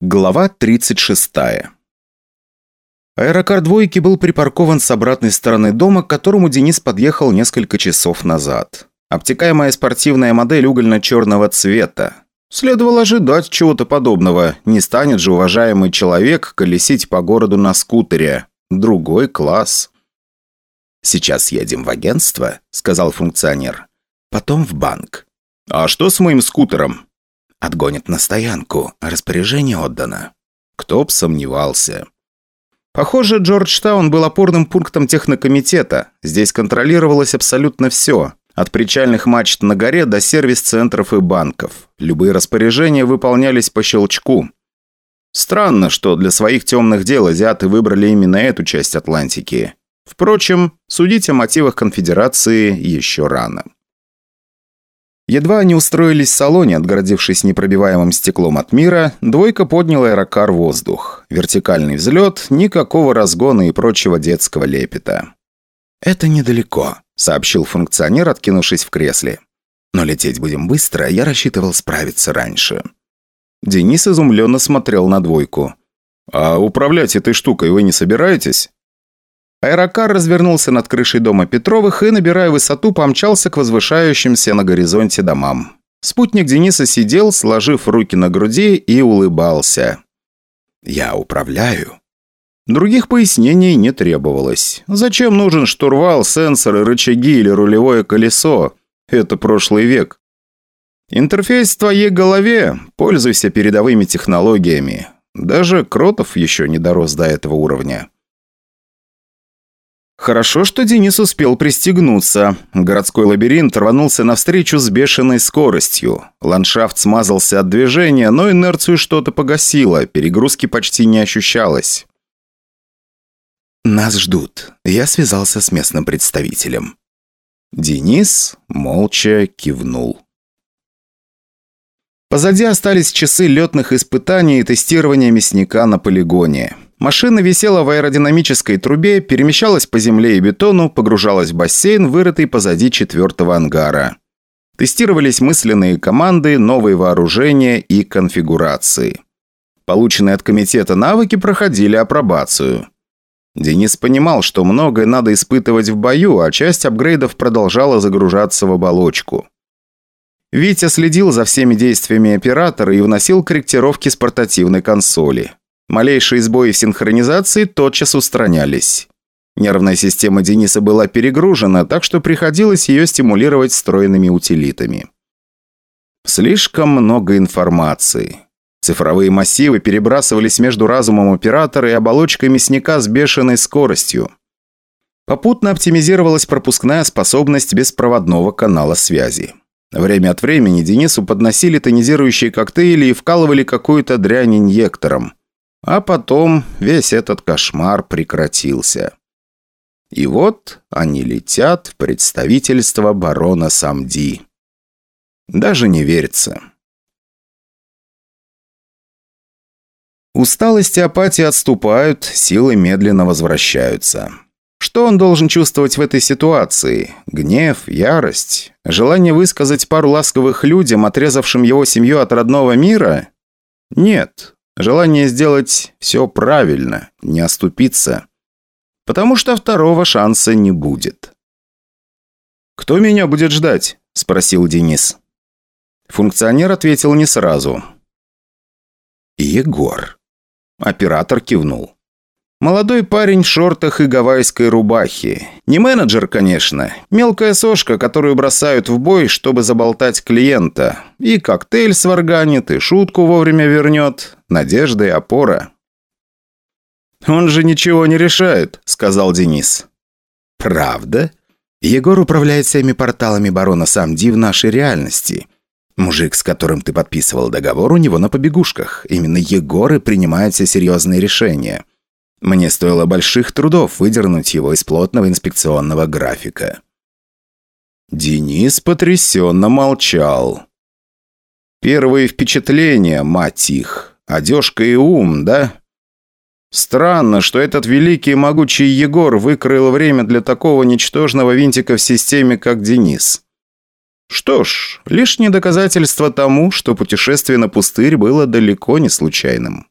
Глава 36 Аэрокар двойки был припаркован с обратной стороны дома, к которому Денис подъехал несколько часов назад. Обтекаемая спортивная модель угольно-черного цвета. Следовало ожидать чего-то подобного. Не станет же уважаемый человек колесить по городу на скутере. Другой класс. «Сейчас едем в агентство», — сказал функционер. «Потом в банк». «А что с моим скутером?» «Отгонят на стоянку. Распоряжение отдано». Кто б сомневался. Похоже, Джорджтаун был опорным пунктом технокомитета. Здесь контролировалось абсолютно все. От причальных мачт на горе до сервис-центров и банков. Любые распоряжения выполнялись по щелчку. Странно, что для своих темных дел азиаты выбрали именно эту часть Атлантики. Впрочем, судить о мотивах конфедерации еще рано. Едва они устроились в салоне, отгородившись непробиваемым стеклом от мира, двойка подняла аэрокар в воздух. Вертикальный взлет, никакого разгона и прочего детского лепета. «Это недалеко», — сообщил функционер, откинувшись в кресле. «Но лететь будем быстро, я рассчитывал справиться раньше». Денис изумленно смотрел на двойку. «А управлять этой штукой вы не собираетесь?» Аэрокар развернулся над крышей дома Петровых и, набирая высоту, помчался к возвышающимся на горизонте домам. Спутник Дениса сидел, сложив руки на груди и улыбался. «Я управляю». Других пояснений не требовалось. Зачем нужен штурвал, сенсоры, рычаги или рулевое колесо? Это прошлый век. Интерфейс в твоей голове. Пользуйся передовыми технологиями. Даже Кротов еще не дорос до этого уровня. Хорошо, что Денис успел пристегнуться. Городской лабиринт рванулся навстречу с бешеной скоростью. Ландшафт смазался от движения, но инерцию что-то погасило, перегрузки почти не ощущалось. «Нас ждут. Я связался с местным представителем». Денис молча кивнул. Позади остались часы летных испытаний и тестирования мясника на полигоне. Машина висела в аэродинамической трубе, перемещалась по земле и бетону, погружалась в бассейн, вырытый позади четвертого ангара. Тестировались мысленные команды, новые вооружения и конфигурации. Полученные от комитета навыки проходили апробацию. Денис понимал, что многое надо испытывать в бою, а часть апгрейдов продолжала загружаться в оболочку. Витя следил за всеми действиями оператора и вносил корректировки с портативной консоли. Малейшие сбои в синхронизации тотчас устранялись. Нервная система Дениса была перегружена, так что приходилось ее стимулировать встроенными утилитами. Слишком много информации. Цифровые массивы перебрасывались между разумом оператора и оболочкой мясника с бешеной скоростью. Попутно оптимизировалась пропускная способность беспроводного канала связи. Время от времени Денису подносили тонизирующие коктейли и вкалывали какую-то дрянь инъектором. А потом весь этот кошмар прекратился. И вот они летят в представительство барона Самди. Даже не верится. Усталость и апатия отступают, силы медленно возвращаются. Что он должен чувствовать в этой ситуации? Гнев, ярость? Желание высказать пару ласковых людям, отрезавшим его семью от родного мира? Нет, Желание сделать все правильно, не оступиться. Потому что второго шанса не будет. «Кто меня будет ждать?» – спросил Денис. Функционер ответил не сразу. «Егор». Оператор кивнул. Молодой парень в шортах и гавайской рубахе. Не менеджер, конечно. Мелкая сошка, которую бросают в бой, чтобы заболтать клиента. И коктейль сварганит, и шутку вовремя вернет. Надежда и опора. «Он же ничего не решает», — сказал Денис. «Правда?» Егор управляет всеми порталами барона Самди в нашей реальности. Мужик, с которым ты подписывал договор, у него на побегушках. Именно Егор и принимает все серьезные решения. Мне стоило больших трудов выдернуть его из плотного инспекционного графика. Денис потрясенно молчал. Первые впечатления, мать их. Одежка и ум, да? Странно, что этот великий и могучий Егор выкроил время для такого ничтожного винтика в системе, как Денис. Что ж, лишнее доказательство тому, что путешествие на пустырь было далеко не случайным.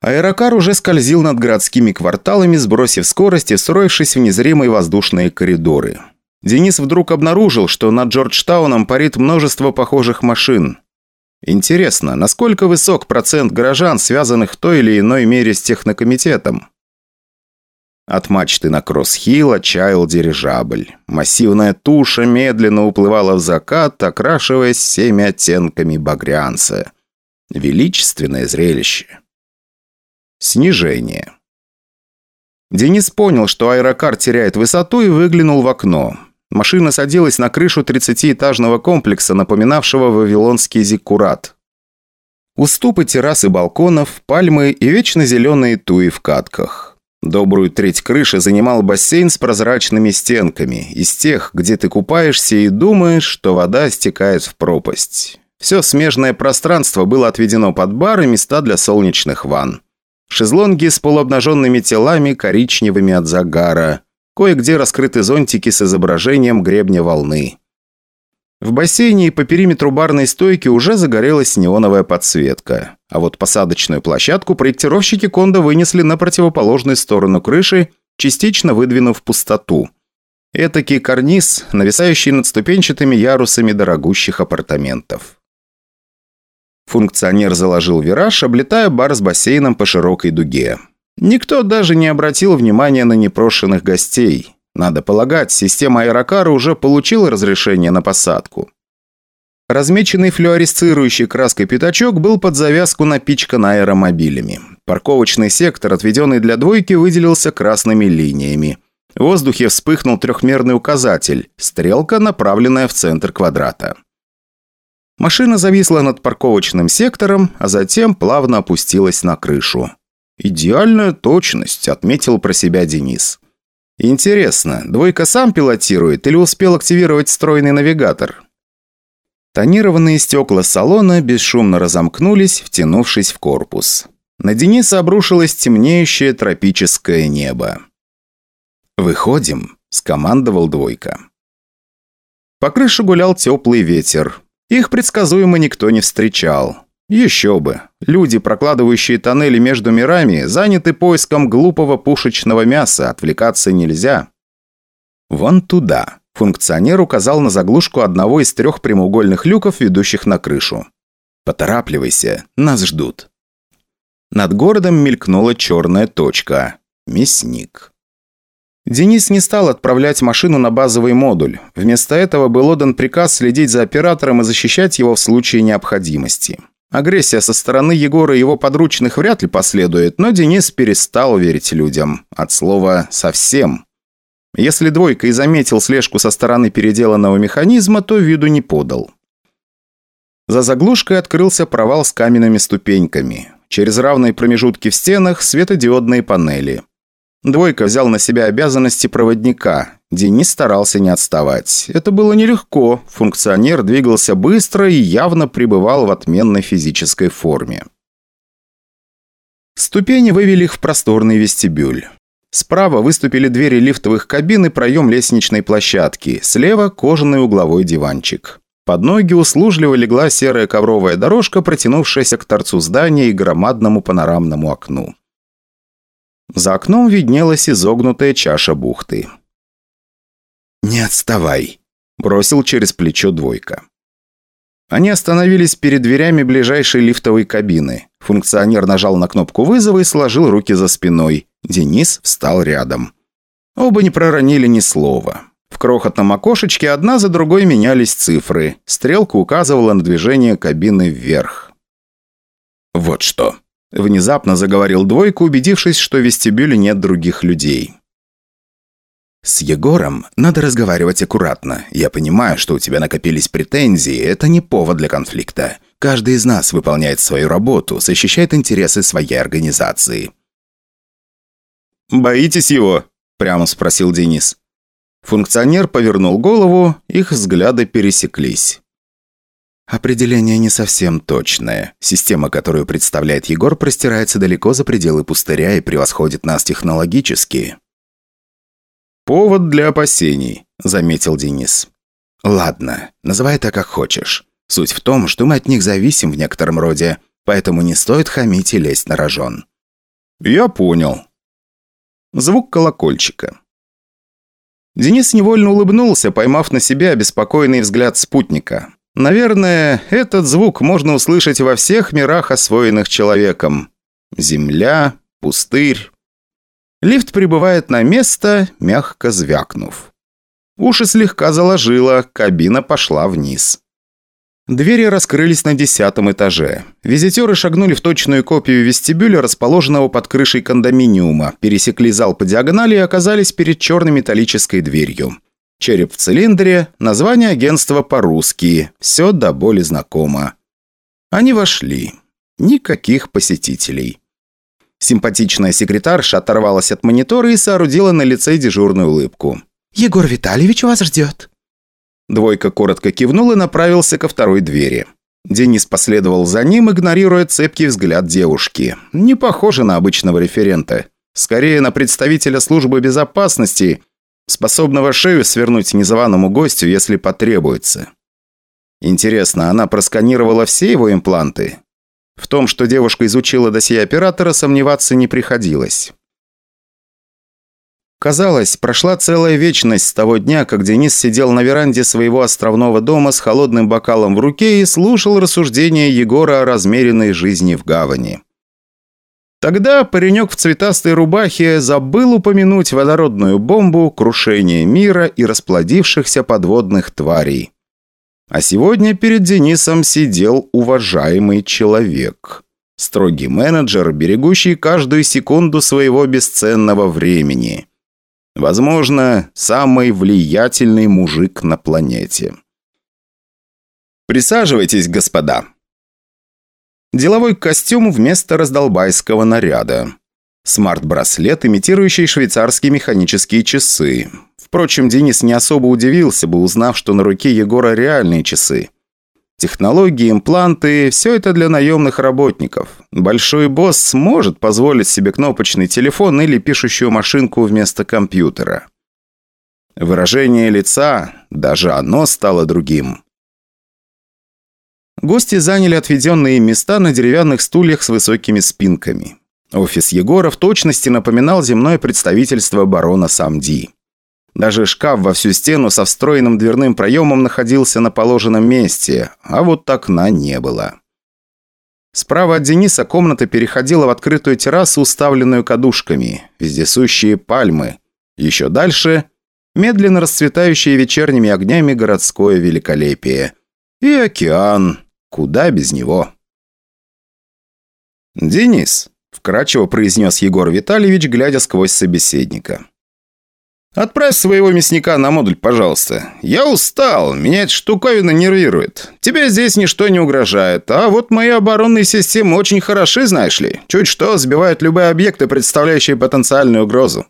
Аэрокар уже скользил над городскими кварталами, сбросив скорость и встроившись в незримые воздушные коридоры. Денис вдруг обнаружил, что над Джорджтауном парит множество похожих машин. Интересно, насколько высок процент горожан, связанных в той или иной мере с технокомитетом? От мачты на Кросс-Хилл отчаял дирижабль. Массивная туша медленно уплывала в закат, окрашиваясь всеми оттенками багрянца. Величественное зрелище. Снижение. Денис понял, что аэрокар теряет высоту и выглянул в окно. Машина садилась на крышу 30-этажного комплекса, напоминавшего вавилонский зиккурат. Уступы террасы балконов, пальмы и вечно зеленые туи в катках. Добрую треть крыши занимал бассейн с прозрачными стенками, из тех, где ты купаешься и думаешь, что вода стекает в пропасть. Все смежное пространство было отведено под бар и места для солнечных ванн. Шезлонги с полуобнаженными телами, коричневыми от загара. Кое-где раскрыты зонтики с изображением гребня волны. В бассейне и по периметру барной стойки уже загорелась неоновая подсветка. А вот посадочную площадку проектировщики Кондо вынесли на противоположную сторону крыши, частично выдвинув пустоту. Этакий карниз, нависающий над ступенчатыми ярусами дорогущих апартаментов. Функционер заложил вираж, облетая бар с бассейном по широкой дуге. Никто даже не обратил внимания на непрошенных гостей. Надо полагать, система аэрокара уже получила разрешение на посадку. Размеченный флюоресцирующей краской пятачок был под завязку напичкан аэромобилями. Парковочный сектор, отведенный для двойки, выделился красными линиями. В воздухе вспыхнул трехмерный указатель – стрелка, направленная в центр квадрата. Машина зависла над парковочным сектором, а затем плавно опустилась на крышу. «Идеальная точность», – отметил про себя Денис. «Интересно, двойка сам пилотирует или успел активировать встроенный навигатор?» Тонированные стекла салона бесшумно разомкнулись, втянувшись в корпус. На Дениса обрушилось темнеющее тропическое небо. «Выходим», – скомандовал двойка. По крыше гулял теплый ветер. Их предсказуемо никто не встречал. Еще бы. Люди, прокладывающие тоннели между мирами, заняты поиском глупого пушечного мяса, отвлекаться нельзя. Вон туда. Функционер указал на заглушку одного из трех прямоугольных люков, ведущих на крышу. «Поторапливайся, нас ждут». Над городом мелькнула черная точка. Мясник. Денис не стал отправлять машину на базовый модуль. Вместо этого был отдан приказ следить за оператором и защищать его в случае необходимости. Агрессия со стороны Егора и его подручных вряд ли последует, но Денис перестал верить людям. От слова «совсем». Если двойка и заметил слежку со стороны переделанного механизма, то виду не подал. За заглушкой открылся провал с каменными ступеньками. Через равные промежутки в стенах светодиодные панели. Двойка взял на себя обязанности проводника. Денис старался не отставать. Это было нелегко. Функционер двигался быстро и явно пребывал в отменной физической форме. Ступени вывели их в просторный вестибюль. Справа выступили двери лифтовых кабин и проем лестничной площадки. Слева – кожаный угловой диванчик. Под ноги услужливо легла серая ковровая дорожка, протянувшаяся к торцу здания и громадному панорамному окну. За окном виднелась изогнутая чаша бухты. «Не отставай!» – бросил через плечо двойка. Они остановились перед дверями ближайшей лифтовой кабины. Функционер нажал на кнопку вызова и сложил руки за спиной. Денис встал рядом. Оба не проронили ни слова. В крохотном окошечке одна за другой менялись цифры. Стрелка указывала на движение кабины вверх. «Вот что», Внезапно заговорил двойку, убедившись, что в вестибюле нет других людей. «С Егором надо разговаривать аккуратно. Я понимаю, что у тебя накопились претензии, это не повод для конфликта. Каждый из нас выполняет свою работу, защищает интересы своей организации». «Боитесь его?» – прямо спросил Денис. Функционер повернул голову, их взгляды пересеклись. Определение не совсем точное. Система, которую представляет Егор, простирается далеко за пределы пустыря и превосходит нас технологически. «Повод для опасений», – заметил Денис. «Ладно, называй это как хочешь. Суть в том, что мы от них зависим в некотором роде, поэтому не стоит хамить и лезть на рожон. «Я понял». Звук колокольчика. Денис невольно улыбнулся, поймав на себя обеспокоенный взгляд спутника. Наверное, этот звук можно услышать во всех мирах, освоенных человеком. Земля, пустырь. Лифт прибывает на место, мягко звякнув. Уши слегка заложило, кабина пошла вниз. Двери раскрылись на десятом этаже. Визитеры шагнули в точную копию вестибюля, расположенного под крышей кондоминиума, пересекли зал по диагонали и оказались перед черной металлической дверью. Череп в цилиндре, название агентства по-русски, все до боли знакомо. Они вошли. Никаких посетителей. Симпатичная секретарша оторвалась от монитора и соорудила на лице дежурную улыбку. «Егор Витальевич вас ждет». Двойка коротко кивнул и направился ко второй двери. Денис последовал за ним, игнорируя цепкий взгляд девушки. Не похоже на обычного референта. Скорее, на представителя службы безопасности, способного шею свернуть незваному гостю, если потребуется. Интересно, она просканировала все его импланты? В том, что девушка изучила досье оператора, сомневаться не приходилось. Казалось, прошла целая вечность с того дня, как Денис сидел на веранде своего островного дома с холодным бокалом в руке и слушал рассуждения Егора о размеренной жизни в гавани. Тогда паренек в цветастой рубахе забыл упомянуть водородную бомбу, крушение мира и расплодившихся подводных тварей. А сегодня перед Денисом сидел уважаемый человек. Строгий менеджер, берегущий каждую секунду своего бесценного времени. Возможно, самый влиятельный мужик на планете. Присаживайтесь, господа. Деловой костюм вместо раздолбайского наряда. Смарт-браслет, имитирующий швейцарские механические часы. Впрочем, Денис не особо удивился бы, узнав, что на руке Егора реальные часы. Технологии, импланты – все это для наемных работников. Большой босс сможет позволить себе кнопочный телефон или пишущую машинку вместо компьютера. Выражение лица, даже оно стало другим. Гости заняли отведенные места на деревянных стульях с высокими спинками. Офис Егора в точности напоминал земное представительство барона Самди. Даже шкаф во всю стену со встроенным дверным проемом находился на положенном месте, а вот окна не было. Справа от Дениса комната переходила в открытую террасу, уставленную кадушками, вездесущие пальмы. Еще дальше – медленно расцветающее вечерними огнями городское великолепие. И океан. Куда без него? «Денис», – вкратчиво произнес Егор Витальевич, глядя сквозь собеседника. «Отправь своего мясника на модуль, пожалуйста. Я устал, меня эта штуковина нервирует. Тебе здесь ничто не угрожает, а вот мои оборонные системы очень хороши, знаешь ли. Чуть что, сбивают любые объекты, представляющие потенциальную угрозу».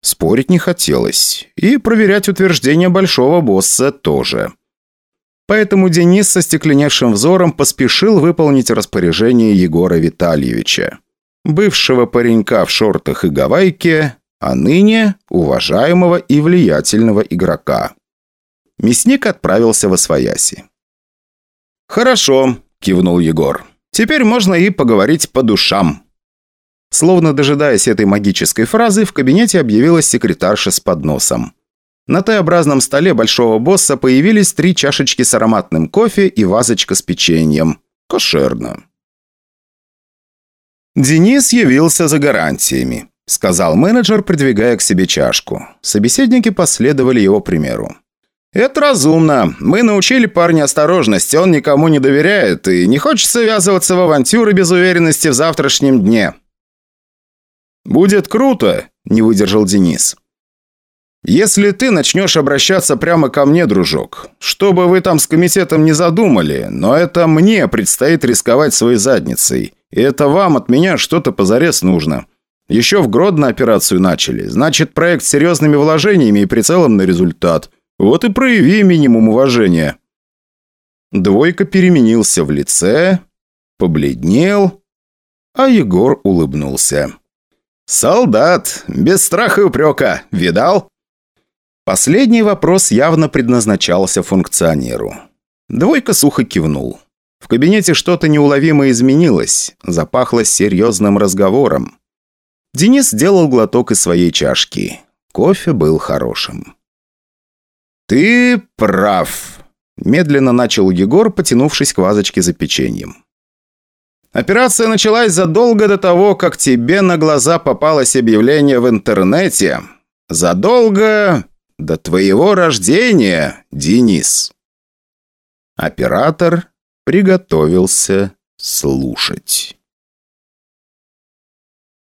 Спорить не хотелось, и проверять утверждение большого босса тоже. Поэтому Денис со стекленевшим взором поспешил выполнить распоряжение Егора Витальевича. Бывшего паренька в шортах и гавайке, а ныне уважаемого и влиятельного игрока. Мясник отправился во свояси. «Хорошо», – кивнул Егор. «Теперь можно и поговорить по душам». Словно дожидаясь этой магической фразы, в кабинете объявилась секретарша с подносом. На Т-образном столе большого босса появились три чашечки с ароматным кофе и вазочка с печеньем. Кошерно. Денис явился за гарантиями сказал менеджер, придвигая к себе чашку. Собеседники последовали его примеру. «Это разумно. Мы научили парня осторожности, он никому не доверяет и не хочет связываться в авантюры без уверенности в завтрашнем дне». «Будет круто», – не выдержал Денис. «Если ты начнешь обращаться прямо ко мне, дружок, что бы вы там с комитетом не задумали, но это мне предстоит рисковать своей задницей, и это вам от меня что-то позарез нужно. Еще в Гродно операцию начали. Значит, проект с серьезными вложениями и прицелом на результат. Вот и прояви минимум уважения». Двойка переменился в лице, побледнел, а Егор улыбнулся. «Солдат, без страха и упрека, видал?» Последний вопрос явно предназначался функционеру. Двойка сухо кивнул. В кабинете что-то неуловимо изменилось, запахло серьезным разговором. Денис сделал глоток из своей чашки. Кофе был хорошим. «Ты прав», – медленно начал Егор, потянувшись к вазочке за печеньем. «Операция началась задолго до того, как тебе на глаза попалось объявление в интернете. Задолго до твоего рождения, Денис». Оператор приготовился слушать.